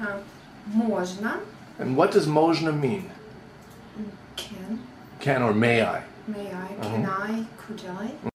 Э, and what does можно mean? Can. Can or may I? May I? Uh-huh. Can I? Could I?